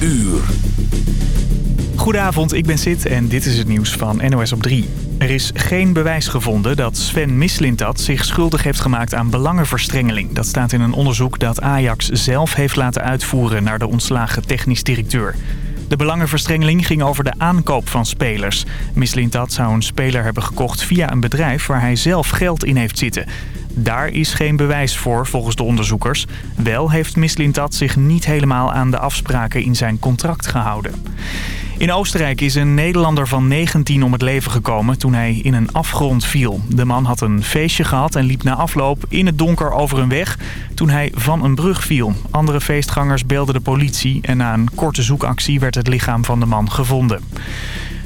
uur. Goedenavond, ik ben Sid en dit is het nieuws van NOS op 3. Er is geen bewijs gevonden dat Sven Mislintat zich schuldig heeft gemaakt aan belangenverstrengeling. Dat staat in een onderzoek dat Ajax zelf heeft laten uitvoeren naar de ontslagen technisch directeur. De belangenverstrengeling ging over de aankoop van spelers. Mislintat zou een speler hebben gekocht via een bedrijf waar hij zelf geld in heeft zitten. Daar is geen bewijs voor volgens de onderzoekers. Wel heeft Mislintat zich niet helemaal aan de afspraken in zijn contract gehouden. In Oostenrijk is een Nederlander van 19 om het leven gekomen toen hij in een afgrond viel. De man had een feestje gehad en liep na afloop in het donker over een weg toen hij van een brug viel. Andere feestgangers belden de politie en na een korte zoekactie werd het lichaam van de man gevonden.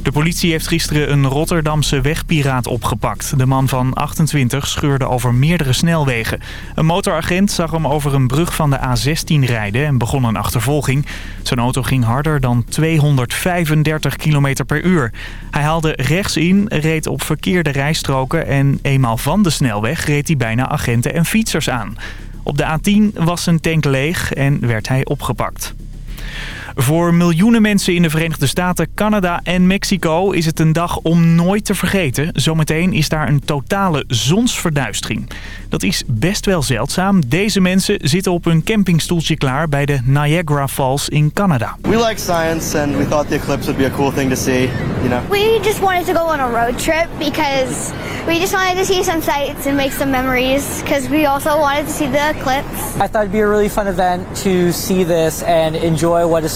De politie heeft gisteren een Rotterdamse wegpiraat opgepakt. De man van 28 scheurde over meerdere snelwegen. Een motoragent zag hem over een brug van de A16 rijden en begon een achtervolging. Zijn auto ging harder dan 235 km per uur. Hij haalde rechts in, reed op verkeerde rijstroken en eenmaal van de snelweg reed hij bijna agenten en fietsers aan. Op de A10 was zijn tank leeg en werd hij opgepakt. Voor miljoenen mensen in de Verenigde Staten, Canada en Mexico is het een dag om nooit te vergeten. Zometeen is daar een totale zonsverduistering. Dat is best wel zeldzaam. Deze mensen zitten op hun campingstoeltje klaar bij de Niagara Falls in Canada. We like science and we thought the eclipse would be a cool thing to see, you know. We just wanted to go on a road trip because we just wanted to see some sights and make some memories because we also wanted to see the eclipse. I thought it'd be a really fun event to see this and enjoy what is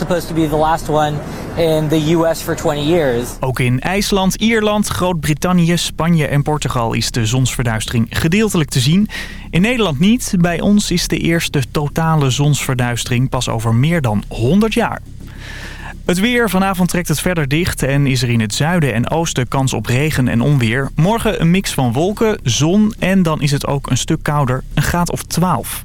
in the US for 20 years. Ook in IJsland, Ierland, Groot-Brittannië, Spanje en Portugal is de zonsverduistering gedeeltelijk te zien. In Nederland niet. Bij ons is de eerste totale zonsverduistering pas over meer dan 100 jaar. Het weer. Vanavond trekt het verder dicht en is er in het zuiden en oosten kans op regen en onweer. Morgen een mix van wolken, zon en dan is het ook een stuk kouder, een graad of 12.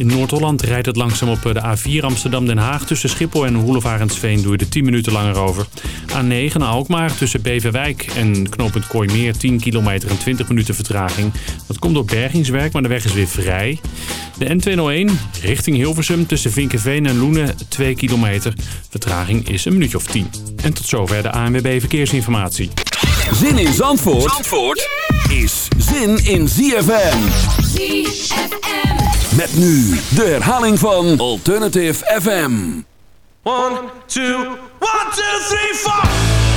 In Noord-Holland rijdt het langzaam op de A4 Amsterdam-Den Haag. Tussen Schiphol en Hoelevarensveen doe je er 10 minuten langer over. A9 naar Alkmaar tussen Beverwijk en knooppunt Kooimeer 10 kilometer en 20 minuten vertraging. Dat komt door bergingswerk, maar de weg is weer vrij. De N201 richting Hilversum tussen Vinkenveen en Loenen 2 kilometer. Vertraging is een minuutje of 10. En tot zover de ANWB Verkeersinformatie. Zin in Zandvoort, Zandvoort is zin in ZFM. ZFM. Met nu de herhaling van Alternative FM. 1, 2, 1, 2, 3, 4.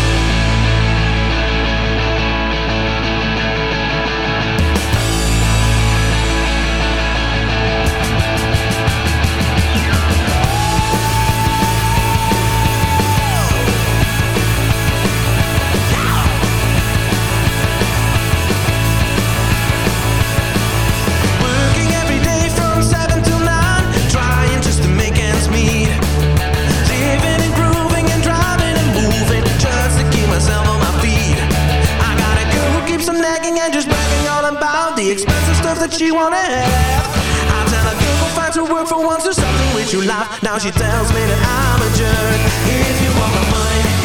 That she wanna have I tell her, girl, go find some work for once or something which you like Now she tells me that I'm a jerk. If you want my money,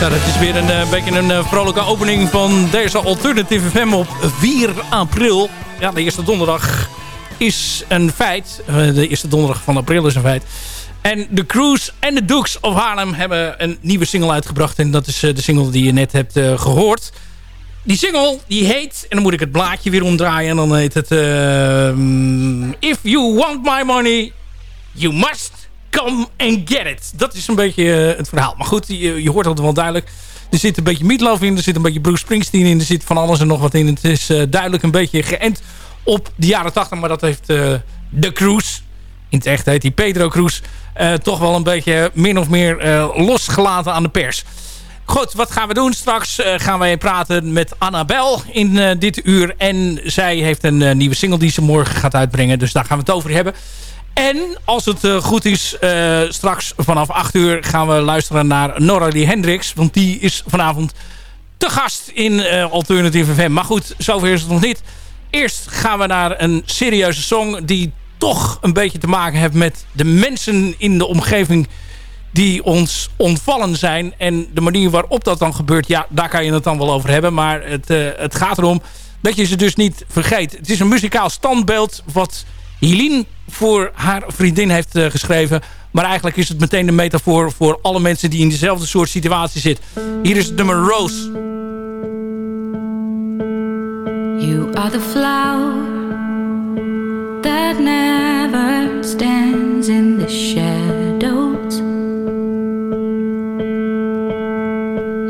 Ja, dat is weer een uh, beetje een uh, vrolijke opening van deze Alternative FM op 4 april. Ja, de eerste donderdag is een feit. Uh, de eerste donderdag van april is een feit. En de Cruise en de Dukes of Harlem hebben een nieuwe single uitgebracht. En dat is de single die je net hebt gehoord. Die single die heet, en dan moet ik het blaadje weer omdraaien. En dan heet het... If you want my money, you must come and get it. Dat is een beetje het verhaal. Maar goed, je, hoort het wel duidelijk. Er zit een beetje Meatloaf in, er zit een beetje Bruce Springsteen in, er zit van alles en nog wat in. Het is uh, duidelijk een beetje geënt op de jaren 80, maar dat heeft uh, de Cruise, in het echt heet die Pedro Cruz, toch wel een beetje min of meer losgelaten aan de pers. Goed, wat gaan we doen? Straks gaan wij praten met Annabel in dit uur. En zij heeft een nieuwe single die ze morgen gaat uitbrengen. Dus daar gaan we het over hebben. En als het uh, goed is, uh, straks vanaf 8 uur gaan we luisteren naar Noralie Hendricks. Want die is vanavond te gast in uh, Alternative FM. Maar goed, zover is het nog niet. Eerst gaan we naar een serieuze song die toch een beetje te maken heeft met de mensen in de omgeving die ons ontvallen zijn. En de manier waarop dat dan gebeurt, ja, daar kan je het dan wel over hebben. Maar het, het gaat erom dat je ze dus niet vergeet. Het is een muzikaal standbeeld wat Helene voor haar vriendin heeft uh, geschreven. Maar eigenlijk is het meteen de metafoor voor alle mensen die in dezelfde soort situatie zitten. Hier is het nummer Rose. You are the flower that never stands in the shadows.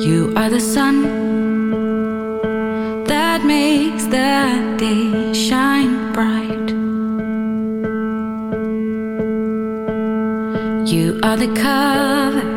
You are the sun You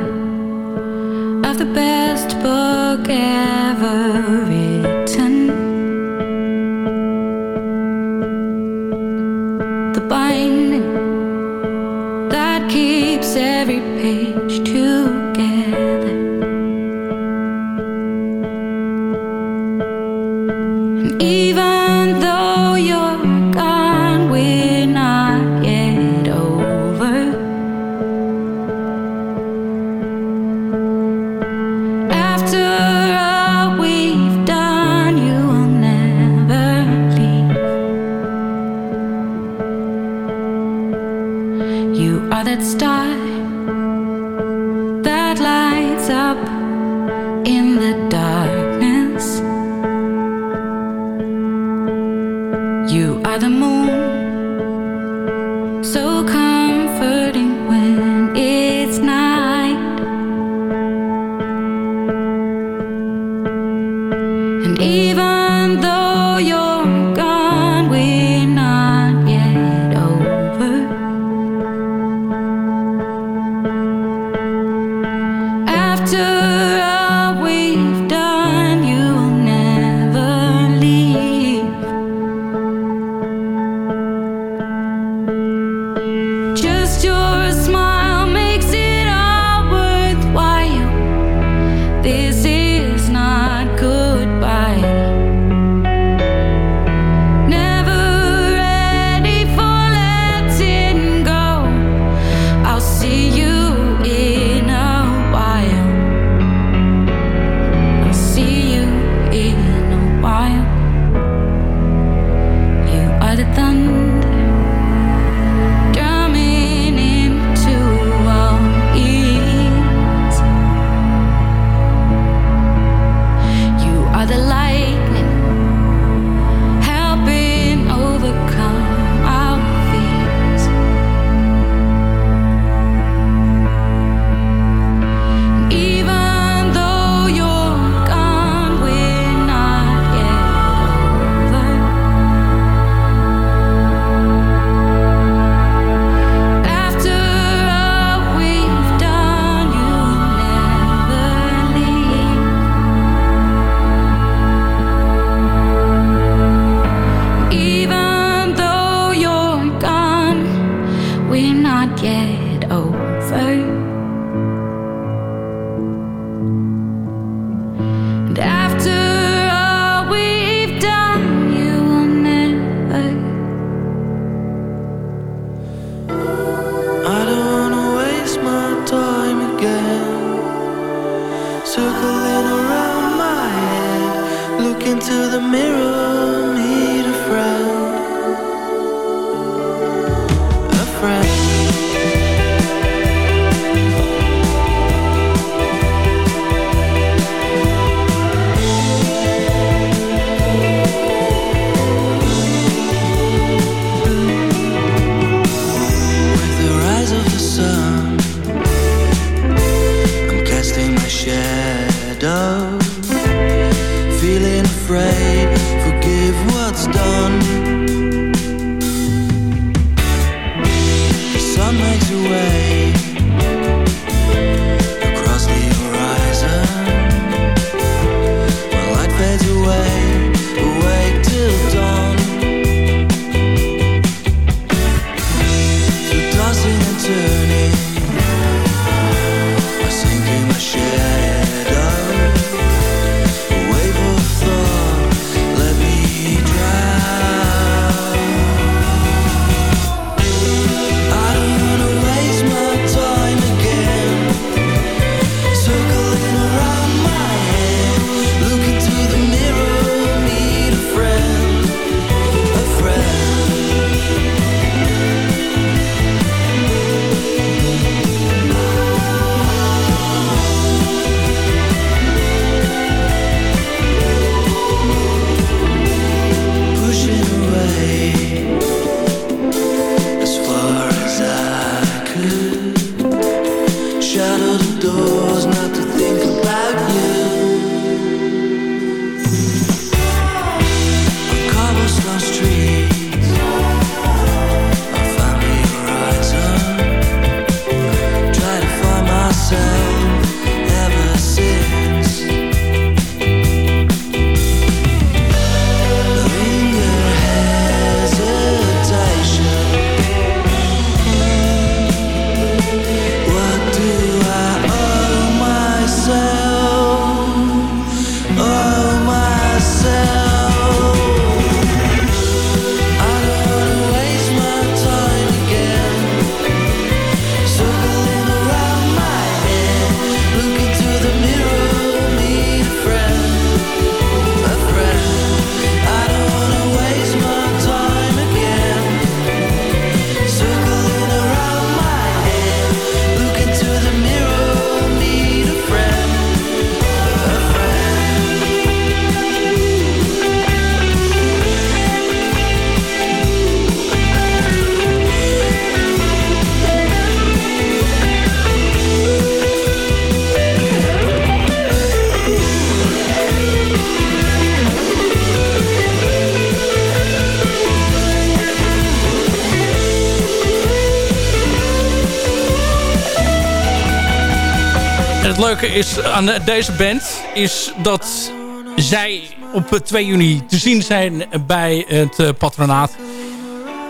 is aan deze band is dat zij op 2 juni te zien zijn bij het eh, patronaat.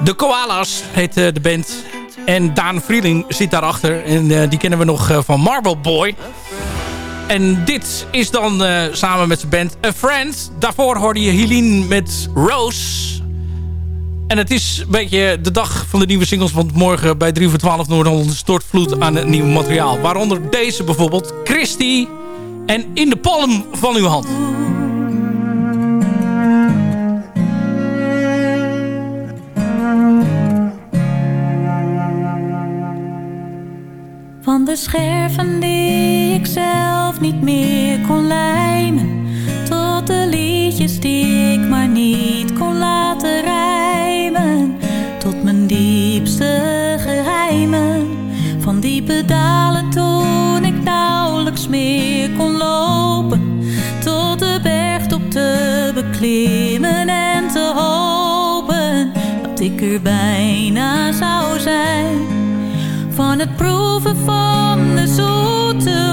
De Koalas heet eh, de band. En Daan Vrieling zit daarachter. En eh, die kennen we nog van Marble Boy. En dit is dan samen met zijn band A Friend. Daarvoor hoorde je Helene met Rose. En het is een beetje de dag van de nieuwe singles. Want morgen bij 3 voor 12 Noord-Holland stortvloed aan het nieuw materiaal. Waaronder deze bijvoorbeeld. Christy en In de palm van uw hand. Van de scherven die ik zelf niet meer kon lijmen Tot de liedjes die ik maar niet geheimen. Van diepe dalen toen ik nauwelijks meer kon lopen. Tot de bergtop te beklimmen en te hopen Dat ik er bijna zou zijn. Van het proeven van de zoete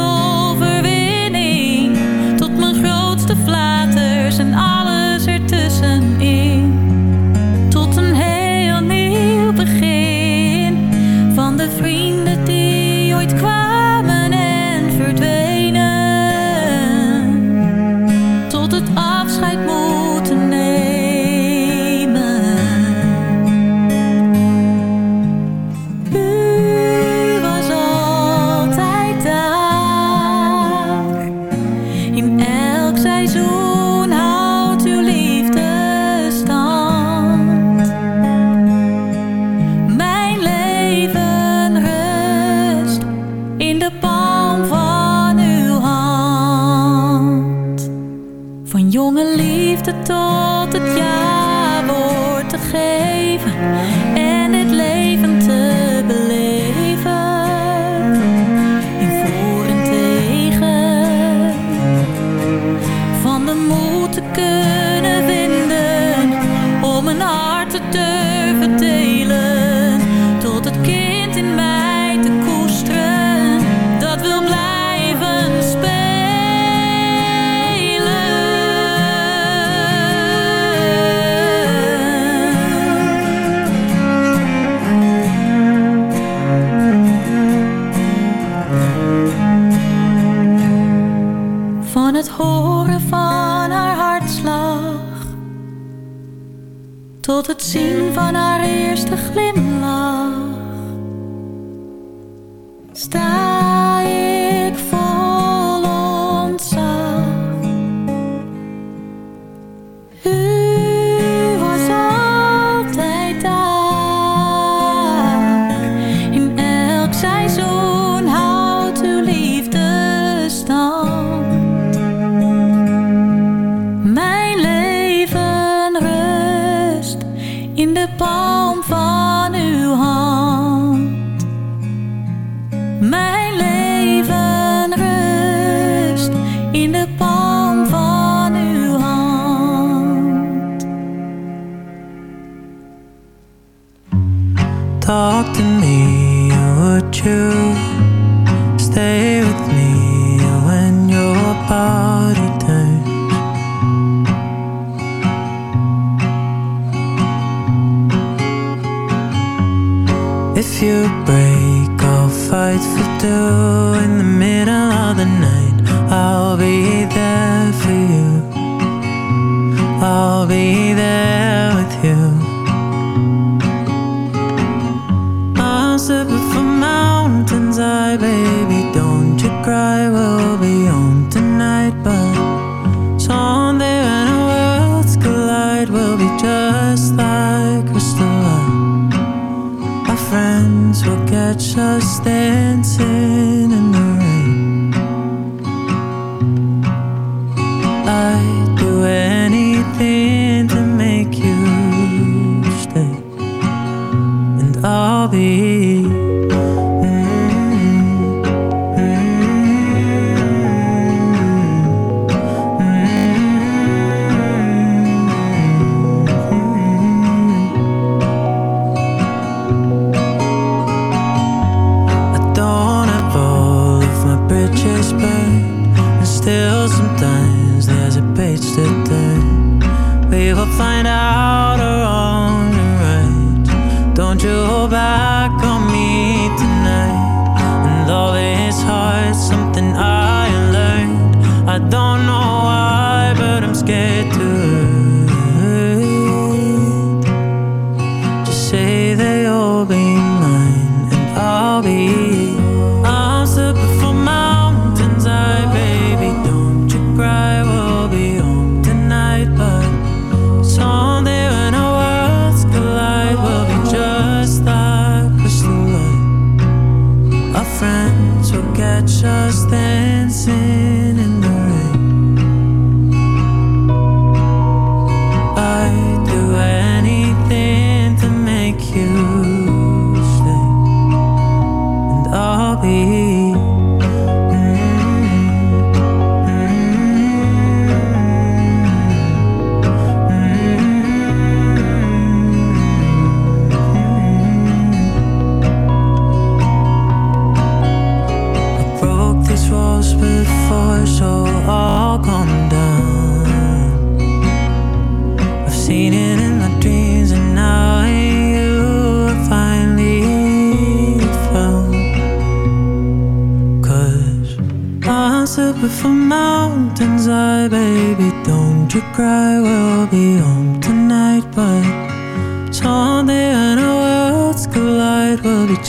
tot het zien van haar eerste glimlach.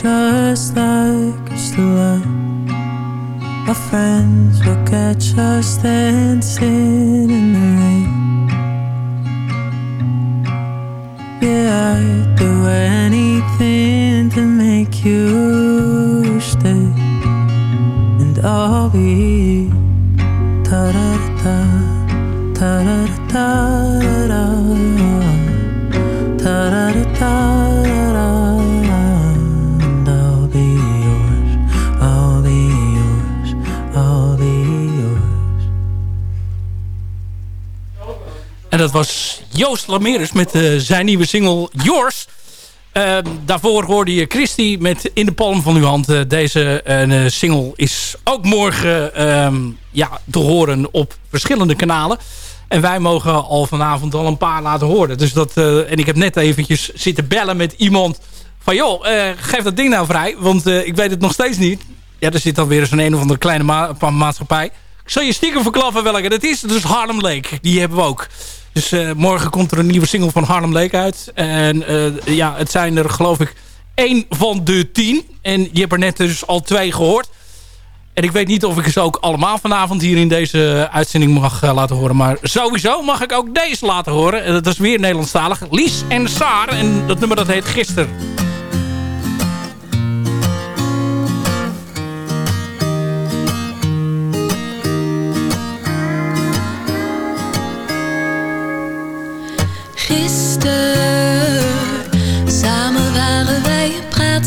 Just like crystal light. Our friends will catch us dancing in the rain. Yeah, I'd do anything to make you stay, and I'll be ta da da ta da da Dat was Joost Lameres met eh, zijn nieuwe single Yours. Ehm, daarvoor hoorde je Christy met In de palm van uw hand. Eh, deze eh, single is ook morgen ehm, ja, te horen op verschillende kanalen. En wij mogen al vanavond al een paar laten horen. Dus dat, en ik heb net eventjes zitten bellen met iemand van... joh, geef dat ding nou vrij, want ik weet het nog steeds niet. Ja, er zit dan weer zo'n een of andere kleine ma maatschappij. Ik zal je stiekem verklappen welke dat is. Is Harlem Lake. Die hebben we ook. Dus eh, morgen komt er een nieuwe single van Harlem Lake uit. En eh, ja, het zijn er geloof ik één van de tien. En je hebt er net dus al twee gehoord. En ik weet niet of ik ze ook allemaal vanavond hier in deze uitzending mag eh, laten horen. Maar sowieso mag ik ook deze laten horen. En dat is weer Nederlandstalig. Lies en Saar. En dat nummer dat heet. Gisteren,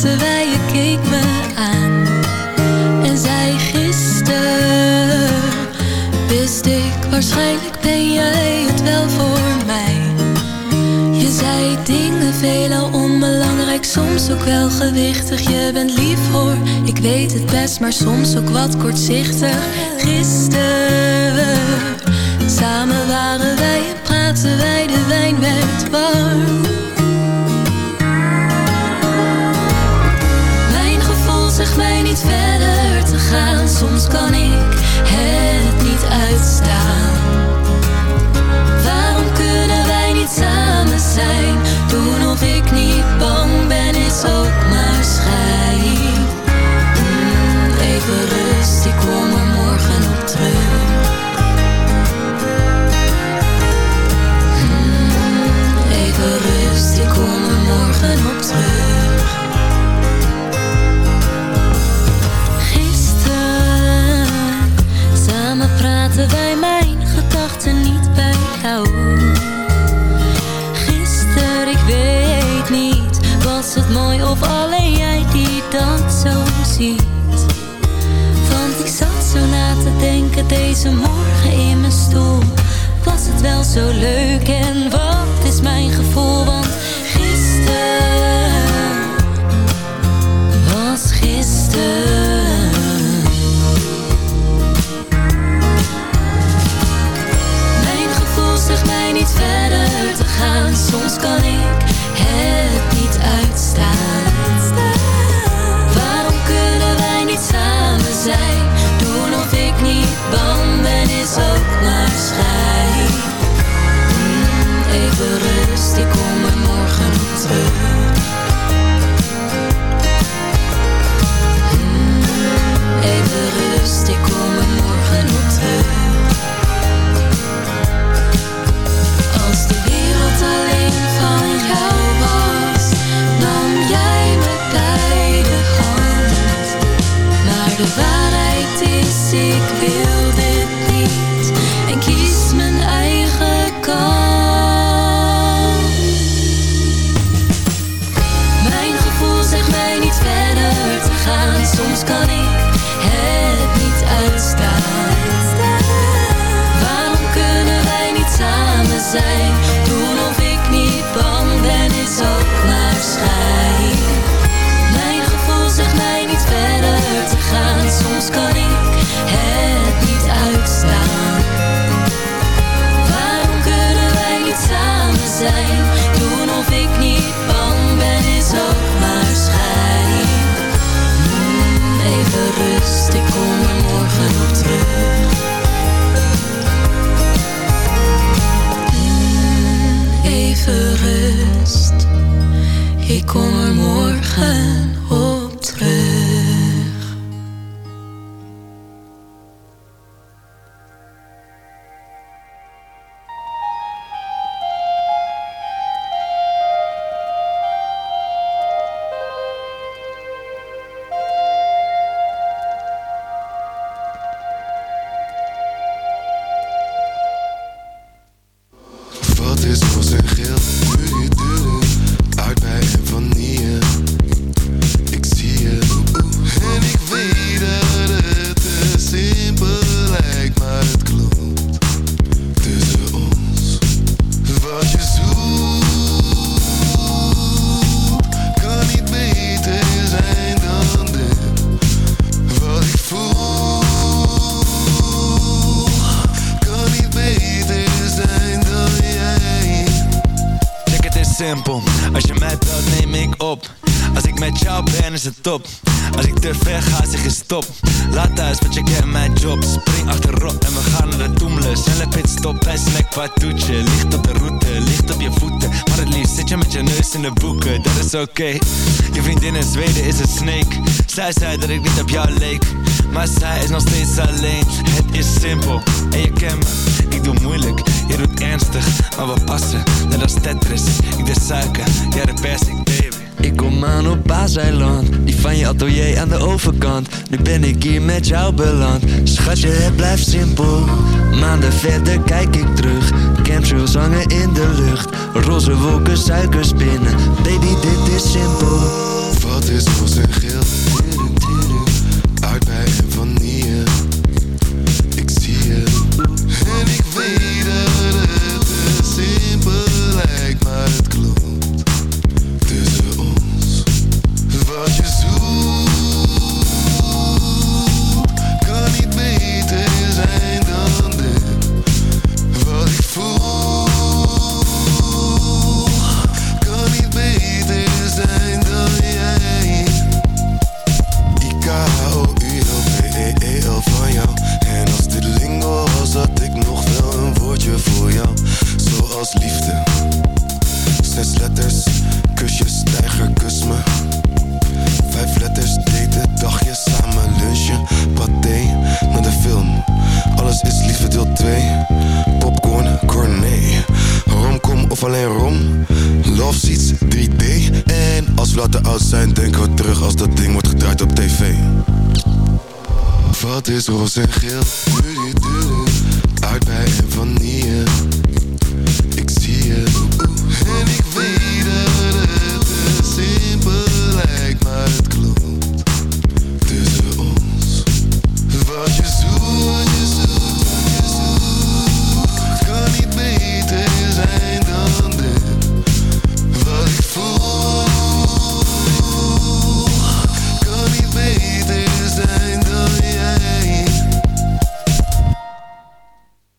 wij, je keek me aan en zei gisteren, wist ik waarschijnlijk ben jij het wel voor mij. Je zei dingen veelal onbelangrijk, soms ook wel gewichtig. Je bent lief hoor, ik weet het best, maar soms ook wat kortzichtig. Gisteren, samen waren wij en praten wij, de wijn werd warm. Mij niet niet verder te gaan. Soms kan ik het niet uitstaan. Waarom kunnen wij niet samen zijn? Doen of ik niet bang ben is ook maar schijn. Mm, even rust, ik kom er morgen op terug. Mm, even rust, ik kom er morgen op terug. Was het mooi of alleen jij die dat zo ziet? Want ik zat zo na te denken deze morgen in mijn stoel. Was het wel zo leuk en wat is mijn gevoel? Want gisteren was gisteren. Mijn gevoel zegt mij niet verder te gaan. Soms kan ik Als ik te ver ga zeg je stop. Laat thuis want je kent mijn job. Spring achterop en we gaan naar de Toemler Snelle pitstop bij snack wat doet je Licht op de route, licht op je voeten. Maar het liefst zit je met je neus in de boeken. Dat is oké. Je vriendin in Zweden is een snake. Zij zei dat ik niet op jou leek. Maar zij is nog steeds alleen. Het is simpel. En je kent me. Ik doe moeilijk, je doet ernstig, maar we passen, net als Tetris. Ik de suiker, jij de persik, baby. Ik kom aan op Paaseiland, die van je atelier aan de overkant. Nu ben ik hier met jou beland. Schatje, het blijft simpel. Maanden verder kijk ik terug. Chemtrails hangen in de lucht. Roze wolken, suikerspinnen. Baby, dit is simpel. Wat is roze geel? letters, letters Kusjes, tijger, kus me. Vijf letters, daten, dagje samen Lunchen, paté, naar de film. Alles is liefde deel 2 Popcorn, cornet Romcom of alleen rom. Love seats, 3D En als we later oud zijn denken we terug Als dat ding wordt gedraaid op tv. Wat is roze en geel? Aardbei en hier. Ik zie je niet beter zijn dan jij.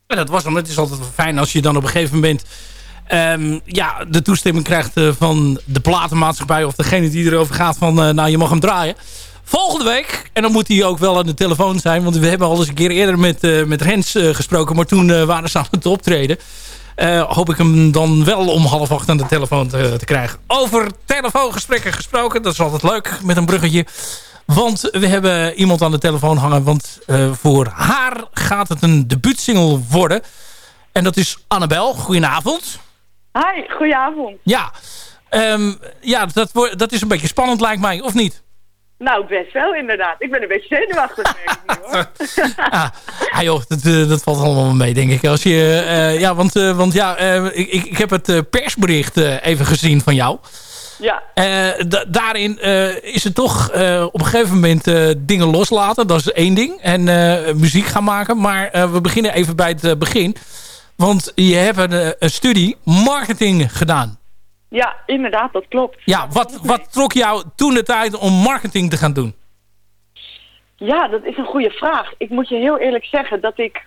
En dat was hem. Het is altijd fijn als je dan op een gegeven moment... ehm, ja, de toestemming krijgt eh, van de platenmaatschappij... of degene die erover gaat van... eh, nou, je mag hem draaien. Volgende week, en dan moet hij ook wel aan de telefoon zijn... want we hebben al eens een keer eerder met, eh, met Rens gesproken... maar toen waren ze aan het optreden. Hoop ik hem dan wel om half acht aan de telefoon te, te krijgen. Over telefoongesprekken gesproken. Dat is altijd leuk met een bruggetje. Want we hebben iemand aan de telefoon hangen. Want voor haar gaat het een debuutsingle worden. En dat is Annabel. Goedenavond. Hi, goedenavond. Ja, Ehm, ja dat, dat is een beetje spannend lijkt mij, of niet? Nou, best wel inderdaad. Ik ben een beetje zenuwachtig, merk ik nu, hoor. Ah joh, dat, eh, dat valt allemaal mee, denk ik. Als je, eh, ja, want, eh, want ja, eh, ik, ik heb het persbericht even gezien van jou. Ja. Da- daarin is het toch op een gegeven moment dingen loslaten. Dat is één ding. En muziek gaan maken. Maar we beginnen even bij het begin. Want je hebt een, eh, een studie marketing gedaan. Ja, inderdaad, dat klopt. Ja, wat, wat trok jou toen de tijd om marketing te gaan doen? Ja, dat is een goede vraag. Ik moet je heel eerlijk zeggen dat ik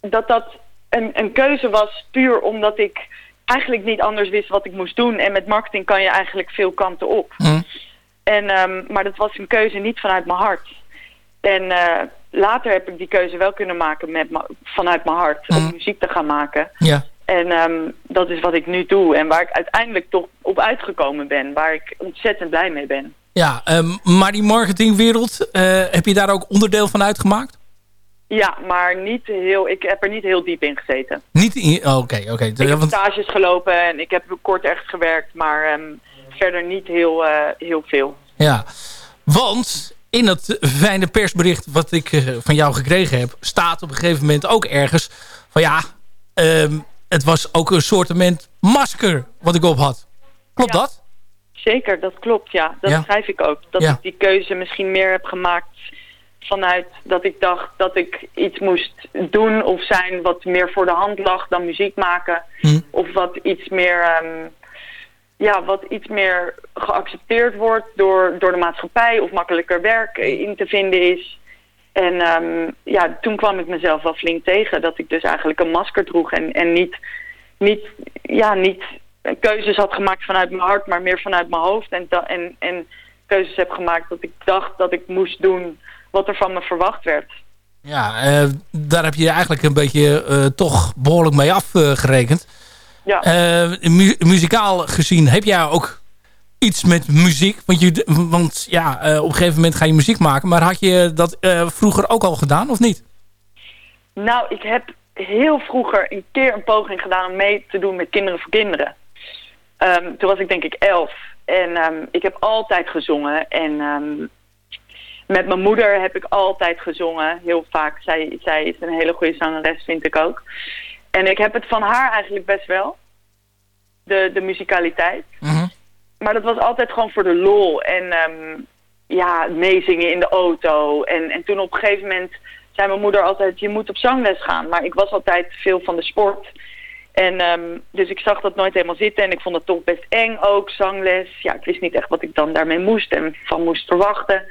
dat dat een, een keuze was puur omdat ik eigenlijk niet anders wist wat ik moest doen. En met marketing kan je eigenlijk veel kanten op. En, ehm, maar dat was een keuze niet vanuit mijn hart. En eh, later heb ik die keuze wel kunnen maken met vanuit mijn hart om muziek te gaan maken. Ja. En ehm, dat is wat ik nu doe en waar ik uiteindelijk toch op uitgekomen ben. Waar ik ontzettend blij mee ben. Ja, ehm, maar die marketingwereld, eh, heb je daar ook onderdeel van uitgemaakt? Ja, maar niet heel, ik heb er niet heel diep in gezeten. Niet in... oh, Oké, oké. Ik heb want- stages gelopen en ik heb kort echt gewerkt, maar ehm, verder niet heel, eh, heel veel. Ja, want in dat fijne persbericht wat ik eh, van jou gekregen heb... staat op een gegeven moment ook ergens van ja... ehm, het was ook een soortement masker wat ik op had. Klopt dat? Zeker, dat klopt, ja. Dat Ja. schrijf ik ook. Dat Ja. ik die keuze misschien meer heb gemaakt vanuit dat ik dacht dat ik iets moest doen of zijn wat meer voor de hand lag dan muziek maken. Hm. Of wat iets meer, ehm, ja, wat iets meer geaccepteerd wordt door, door de maatschappij of makkelijker werk in te vinden is. En ehm, ja, toen kwam ik mezelf wel flink tegen dat ik dus eigenlijk een masker droeg en, en niet, niet, ja, niet keuzes had gemaakt vanuit mijn hart, maar meer vanuit mijn hoofd. En, en, en keuzes heb gemaakt dat ik dacht dat ik moest doen wat er van me verwacht werd. Ja, eh, daar heb je eigenlijk een beetje eh, toch behoorlijk mee afgerekend. Ja. Eh, mu- muzikaal gezien heb jij ook iets met muziek? Want, je, want ja, eh, op een gegeven moment ga je muziek maken. Maar had je dat eh, vroeger ook al gedaan of niet? Nou, ik heb heel vroeger een keer een poging gedaan om mee te doen met Kinderen voor Kinderen. Ehm, toen was ik denk ik elf. En ehm, ik heb altijd gezongen. En ehm, met mijn moeder heb ik altijd gezongen. Heel vaak. Zij, zij is een hele goede zangeres, vind ik ook. En ik heb het van haar eigenlijk best wel. De, de muzikaliteit. Maar dat was altijd gewoon voor de lol. En ehm, ja, meezingen in de auto. En, en toen op een gegeven moment zei mijn moeder altijd... je moet op zangles gaan. Maar ik was altijd veel van de sport. En ehm, dus ik zag dat nooit helemaal zitten. En ik vond het toch best eng ook, zangles. Ja, ik wist niet echt wat ik dan daarmee moest en van moest verwachten.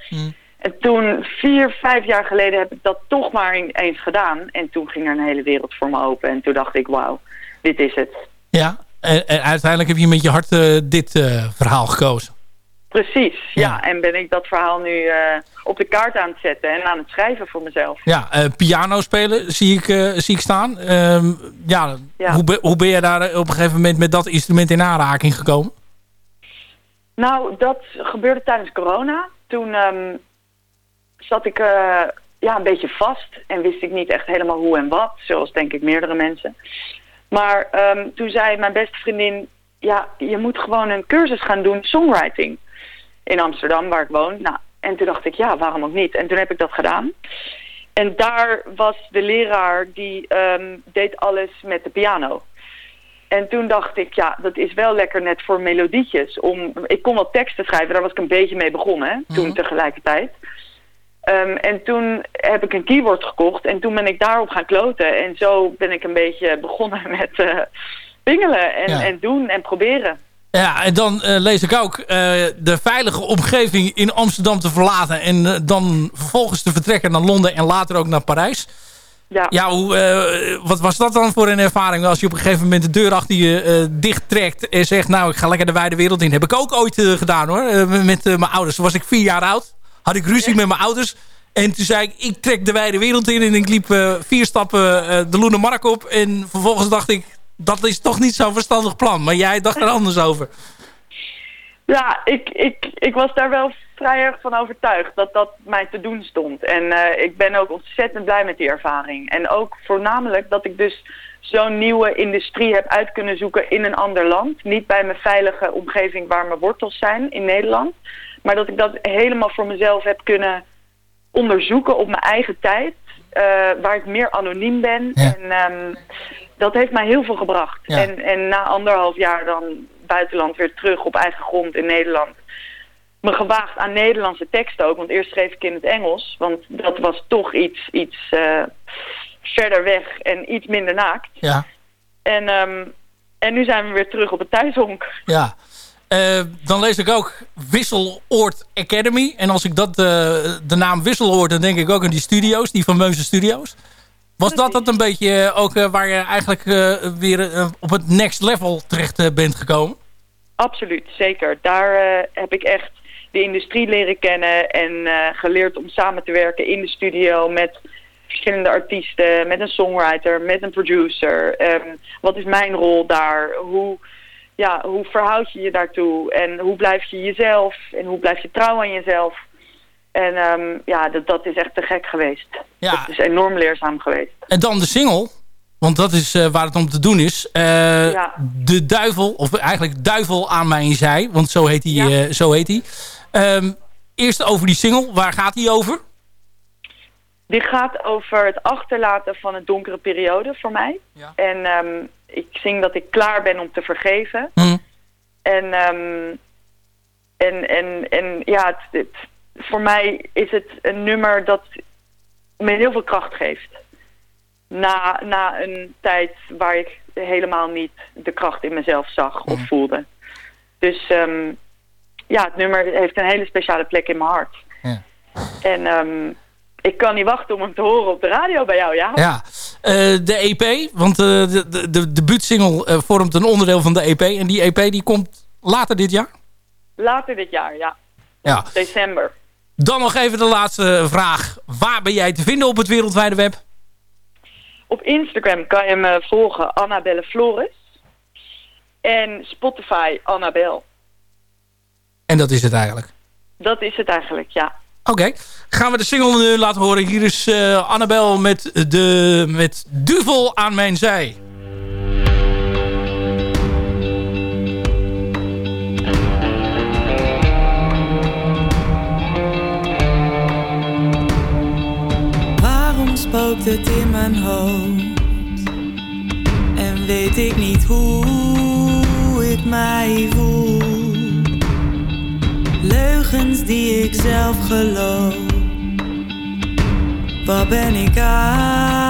En toen, vier, vijf jaar geleden, heb ik dat toch maar eens gedaan. En toen ging er een hele wereld voor me open. En toen dacht ik, wauw, dit is het. Ja, en, en uiteindelijk heb je met je hart eh, dit eh, verhaal gekozen. Precies, ja. En ben ik dat verhaal nu eh, op de kaart aan het zetten en aan het schrijven voor mezelf. Ja, piano spelen zie ik, zie ik staan. Ehm, ja, Ja. Hoe, be- hoe ben je daar op een gegeven moment met dat instrument in aanraking gekomen? Nou, dat gebeurde tijdens corona. Toen ehm, zat ik eh, ja, een beetje vast en wist ik niet echt helemaal hoe en wat. Zoals denk ik meerdere mensen. Maar ehm, toen zei mijn beste vriendin... Ja, je moet gewoon een cursus gaan doen songwriting. in Amsterdam, waar ik woon. Nou, en toen dacht ik, ja, waarom ook niet? En toen heb ik dat gedaan. En daar was de leraar die ehm, deed alles met de piano. En toen dacht ik, ja, dat is wel lekker net voor melodietjes. Om, ik kon wel teksten schrijven, daar was ik een beetje mee begonnen, hè, toen tegelijkertijd. Ehm, en toen heb ik een keyboard gekocht en toen ben ik daarop gaan kloten. En zo ben ik een beetje begonnen met eh pingelen en, Ja. en doen en proberen. Ja, en dan eh, lees ik ook eh, de veilige omgeving in Amsterdam te verlaten. En dan vervolgens te vertrekken naar Londen en later ook naar Parijs. Ja, ja hoe, wat was dat dan voor een ervaring als je op een gegeven moment de deur achter je dicht trekt en zegt, nou ik ga lekker de wijde wereld in. Heb ik ook ooit gedaan hoor, met mijn ouders. Toen was ik vier jaar oud, had ik ruzie met mijn ouders. En toen zei ik, ik trek de wijde wereld in en ik liep eh, vier stappen eh, de Loene Mark op. En vervolgens dacht ik, dat is toch niet zo'n verstandig plan. Maar jij dacht er anders over. Ja, ik, ik, ik was daar wel vrij erg van overtuigd dat dat mij te doen stond. En eh, ik ben ook ontzettend blij met die ervaring. En ook voornamelijk dat ik dus zo'n nieuwe industrie heb uit kunnen zoeken in een ander land. Niet bij mijn veilige omgeving waar mijn wortels zijn in Nederland. Maar dat ik dat helemaal voor mezelf heb kunnen onderzoeken op mijn eigen tijd. eh, waar ik meer anoniem ben. En ehm, dat heeft mij heel veel gebracht. Ja. En, en na anderhalf jaar dan buitenland weer terug op eigen grond in Nederland. Me gewaagd aan Nederlandse teksten ook. Want eerst schreef ik in het Engels. Want dat was toch iets, iets eh, verder weg en iets minder naakt. Ja, En, ehm, en nu zijn we weer terug op het thuishonk. ja. Eh, dan lees ik ook Wisseloord Academy. En als ik dat, eh, de naam Wissel hoor, dan denk ik ook aan die studio's, die fameuze studio's. Was dat dat een beetje eh, ook waar je eigenlijk weer op het next level terecht bent gekomen? Absoluut, zeker. Daar heb ik echt de industrie leren kennen en geleerd om samen te werken in de studio met verschillende artiesten, met een songwriter, met een producer. Ehm, wat is mijn rol daar? Hoe, ja, hoe verhoud je je daartoe? En hoe blijf je jezelf? En hoe blijf je trouw aan jezelf? En ehm, ja, dat, dat is echt te gek geweest. Ja. Dat is enorm leerzaam geweest. En dan de single. Want dat is eh, waar het om te doen is. Eh, Ja. De duivel, of eigenlijk duivel aan mijn zij. Want zo heet hij. eh, zo heet hij. Ehm, eerst over die single. Waar gaat die over? Dit gaat over het achterlaten van een donkere periode voor mij. En ehm, ik zing dat ik klaar ben om te vergeven. En, ehm, en, en, en ja, het, het- voor mij is het een nummer dat me heel veel kracht geeft. Na, na een tijd waar ik helemaal niet de kracht in mezelf zag of voelde. Dus ehm, ja, het nummer heeft een hele speciale plek in mijn hart. Ja. En ehm, ik kan niet wachten om hem te horen op de radio bij jou, ja? Ja, de EP, want eh, de, de, de debuutsingle eh, vormt een onderdeel van de EP. En die EP die komt later dit jaar. Later dit jaar, ja. Ja. December. Dan nog even de laatste vraag. Waar ben jij te vinden op het wereldwijde web? Op Instagram kan je me volgen, Annabelle Flores. En Spotify, Annabel. En dat is het eigenlijk. Dat is het eigenlijk, ja. Oké, gaan we de single nu laten horen. Hier is eh, Annabel met, de, met Duvel aan mijn zij. Waarom spookt het in mijn hoofd? En weet ik niet hoe ik mij voel. Leugens die ik zelf geloof. Wat ben ik aan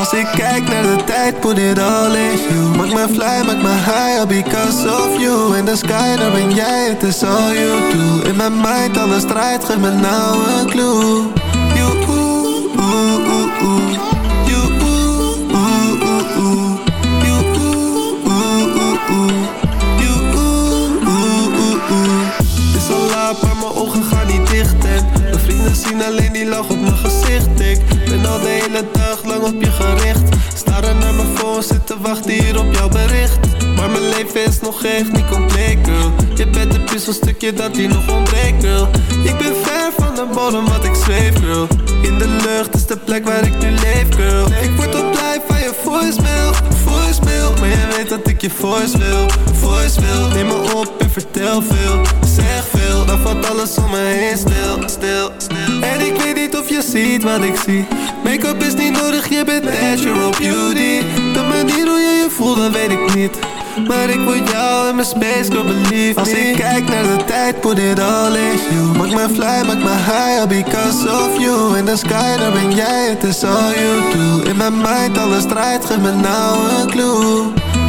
Als ik kijk naar de tijd, put it all in you. Maak me fly, maak me high, because of you. In the sky, daar ben jij, het is all you do. In mijn mind, alles draait, geef me nou een clue. You, ooh, ooh, ooh, ooh. You, ooh, ooh, ooh, You, You, is al laat, maar mijn ogen gaan niet en Mijn vrienden zien alleen die lach op mijn gezicht. Ik ben al de hele dag lang op je gericht. Staren naar mijn phone, zitten wachten hier op jouw bericht. Maar mijn leven is nog echt niet compleet, girl. Je bent een puzzelstukje dat hier nog ontbreekt, girl. Ik ben ver van de bodem, wat ik zweef, girl. In de lucht is de plek waar ik nu leef, girl. Ik word op blij van je voicemail, voicemail. Maar je weet dat ik je voice wil, voice wil. Neem me op en vertel veel, zeg veel Dan valt alles om me heen stil, stil, stil. En ik weet niet of je ziet wat ik zie. Make-up is niet nodig, je bent natural beauty. De manier hoe je je voelt, dat weet ik niet. Maar ik word jou in mijn space, girl, believe me Als ik kijk naar de tijd, put it all in you. Maak me fly, maak me high, all because of you. In the sky, daar ben jij, het is all you do. In mijn mind, alles draait, geef me nou een clue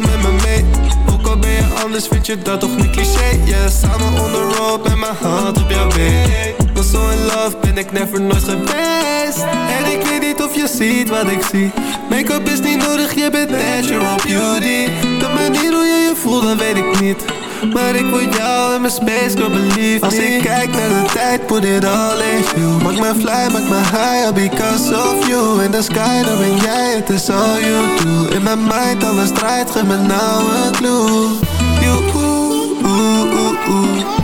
met me mee. Ook al ben je anders, vind je dat toch niet cliché? Yeah, samen on the road, met mijn hand op jouw been. Was zo in love, ben ik never nooit geweest. En ik weet niet of je ziet wat ik zie. Make-up is niet nodig, je bent natural beauty. De manier hoe je je voelt, dat weet ik niet maar ik word jou in mijn space, girl, believe Als ik kijk naar de tijd, put it all in you. Maak me fly, maak me high, because of you. In the sky, daar ben jij, het is all you do. In mijn mind, alles draait, geef me nou een clue. You, ooh, ooh, ooh, ooh,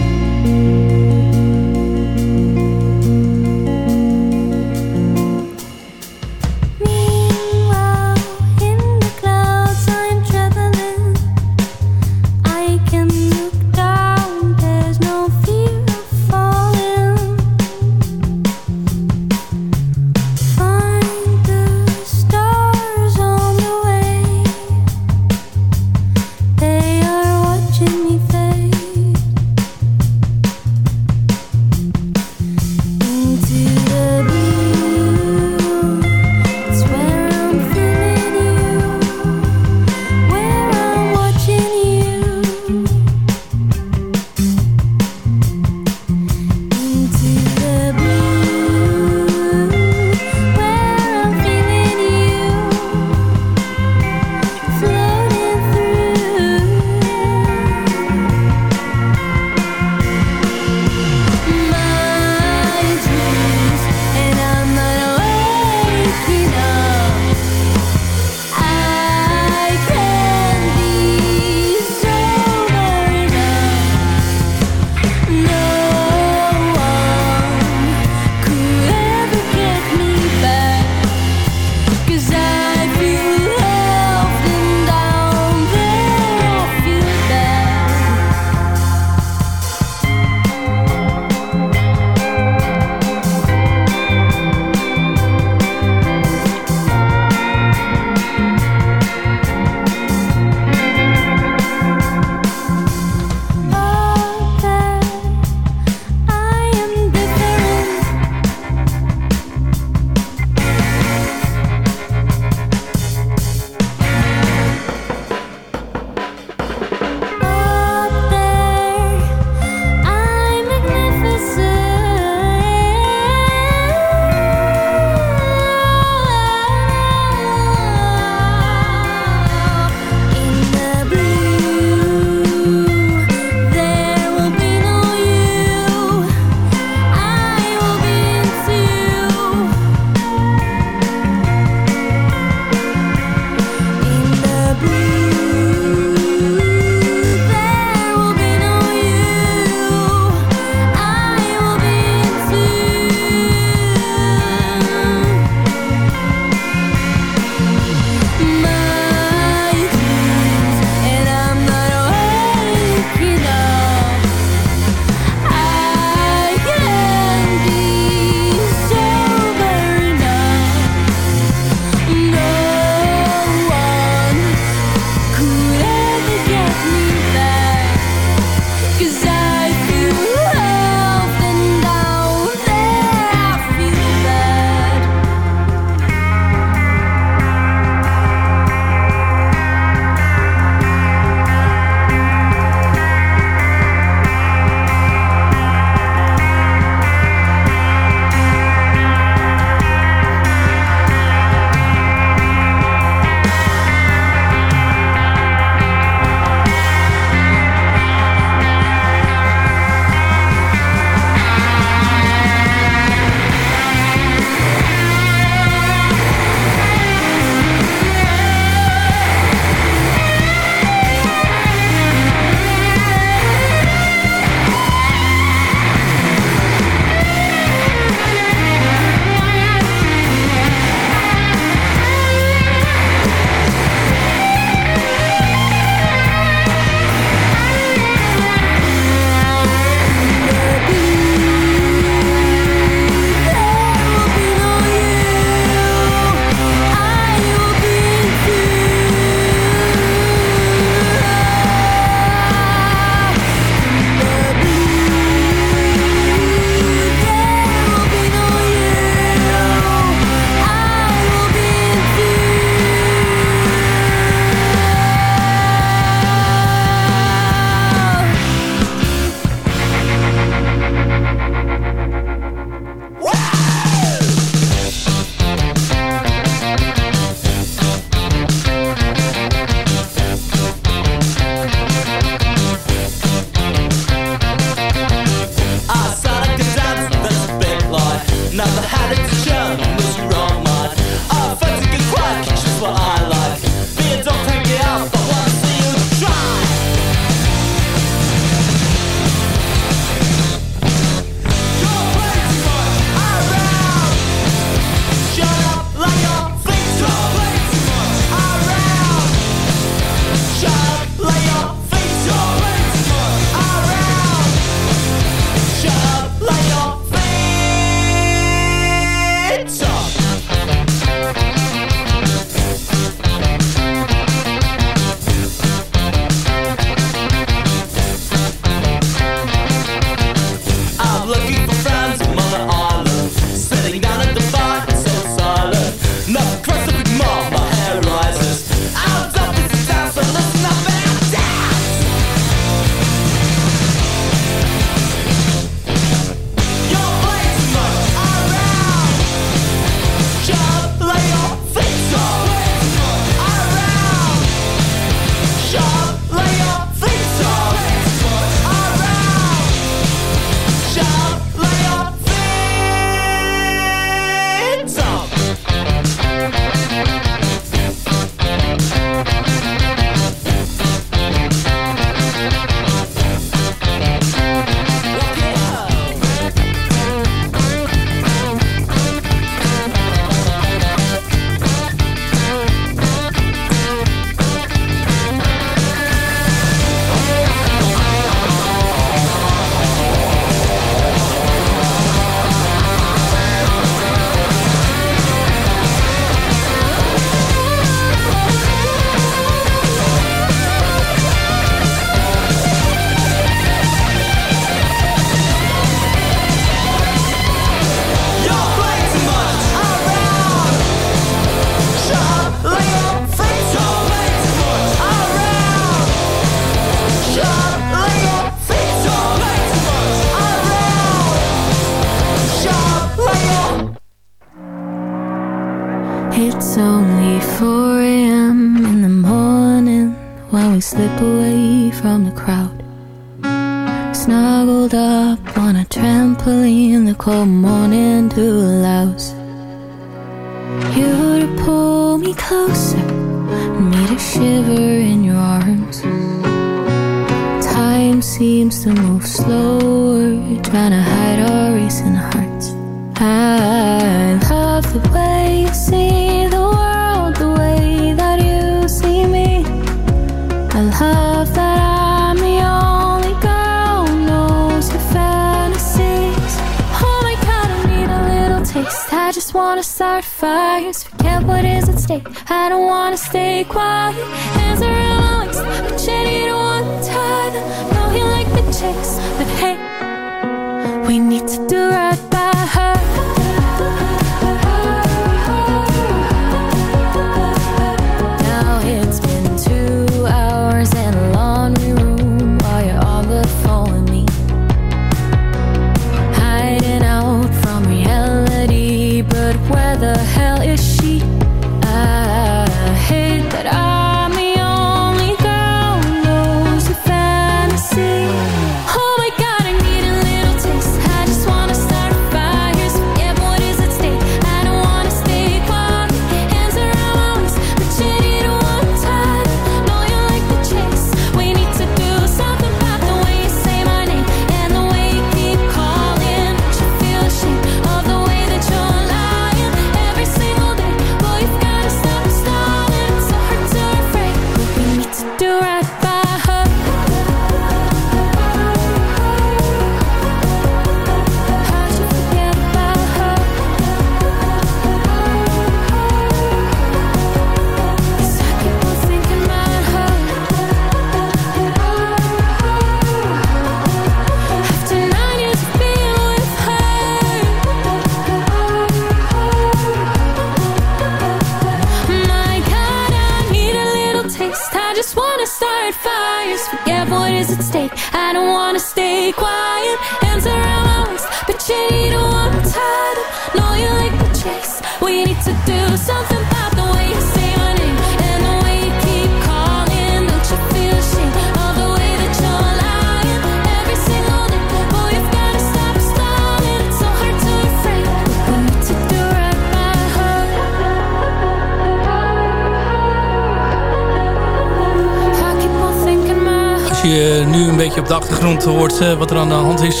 eh, wat er aan de hand is.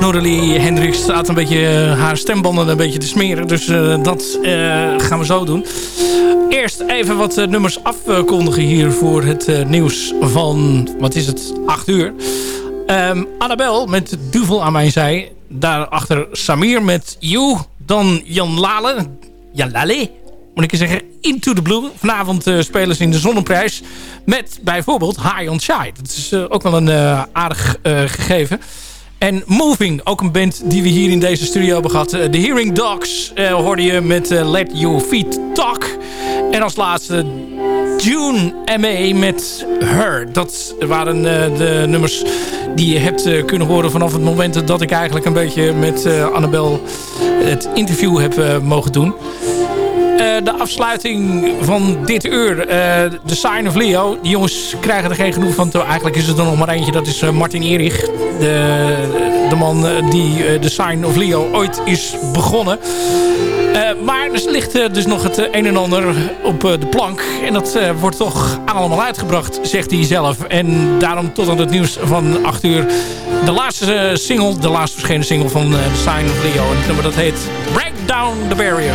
Noralie Hendricks staat een beetje eh, haar stembanden een beetje te smeren. Dus eh, dat gaan we zo doen. Eerst even wat nummers afkondigen hier voor het nieuws van, wat is het, 8 uur. Ehm Annabel met Duvel aan mijn zij. Daarachter Samir met You. Dan Jan Lale. Jan Lale, moet ik eens zeggen. Into the Blue. Vanavond eh, spelen ze in de Zonneprijs. Met bijvoorbeeld High on Shy. Dat is eh, ook wel een eh, aardig gegeven. En Moving, ook een band die we hier in deze studio hebben gehad. Eh, The Hearing Dogs hoorde je met Let Your Feet Talk. En als laatste June M.A. met Her. Dat waren de nummers die je hebt kunnen horen vanaf het moment dat ik eigenlijk een beetje met eh, Annabel het interview heb mogen doen. Eh, de afsluiting van dit uur. eh The Sign of Leo. Die jongens krijgen er geen genoeg van. Eigenlijk is het er nog maar eentje. Dat is eh, Martin Erich. De, de man eh, die eh, The Sign of Leo ooit is begonnen. Eh, maar er ligt eh, dus nog het eh, een en ander op eh, de plank. En dat eh, wordt toch allemaal uitgebracht, zegt hij zelf. En daarom tot aan het nieuws van 8 uur. De laatste eh, single, de laatst verschenen single van eh, The Sign of Leo. En nummer dat heet Break Down the Barrier.